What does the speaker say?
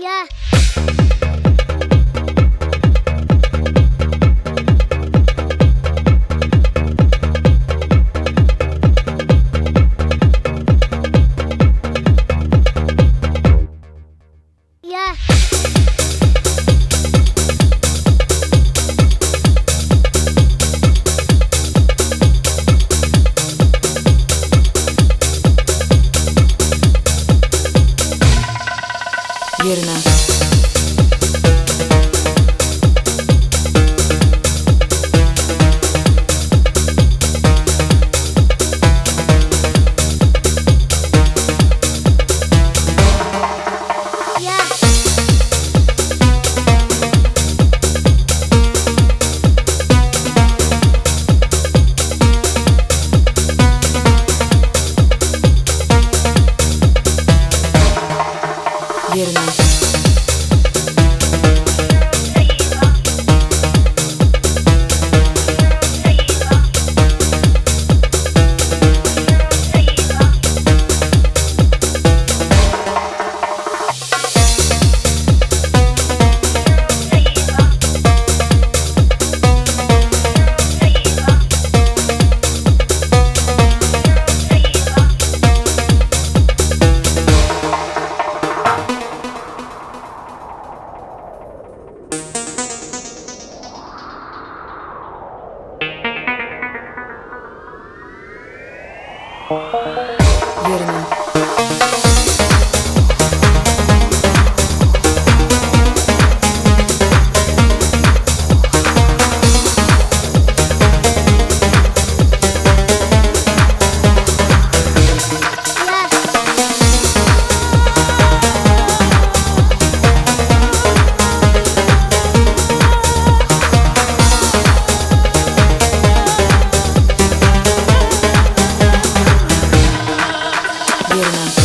Yeah. Верно. Wierna. 越南。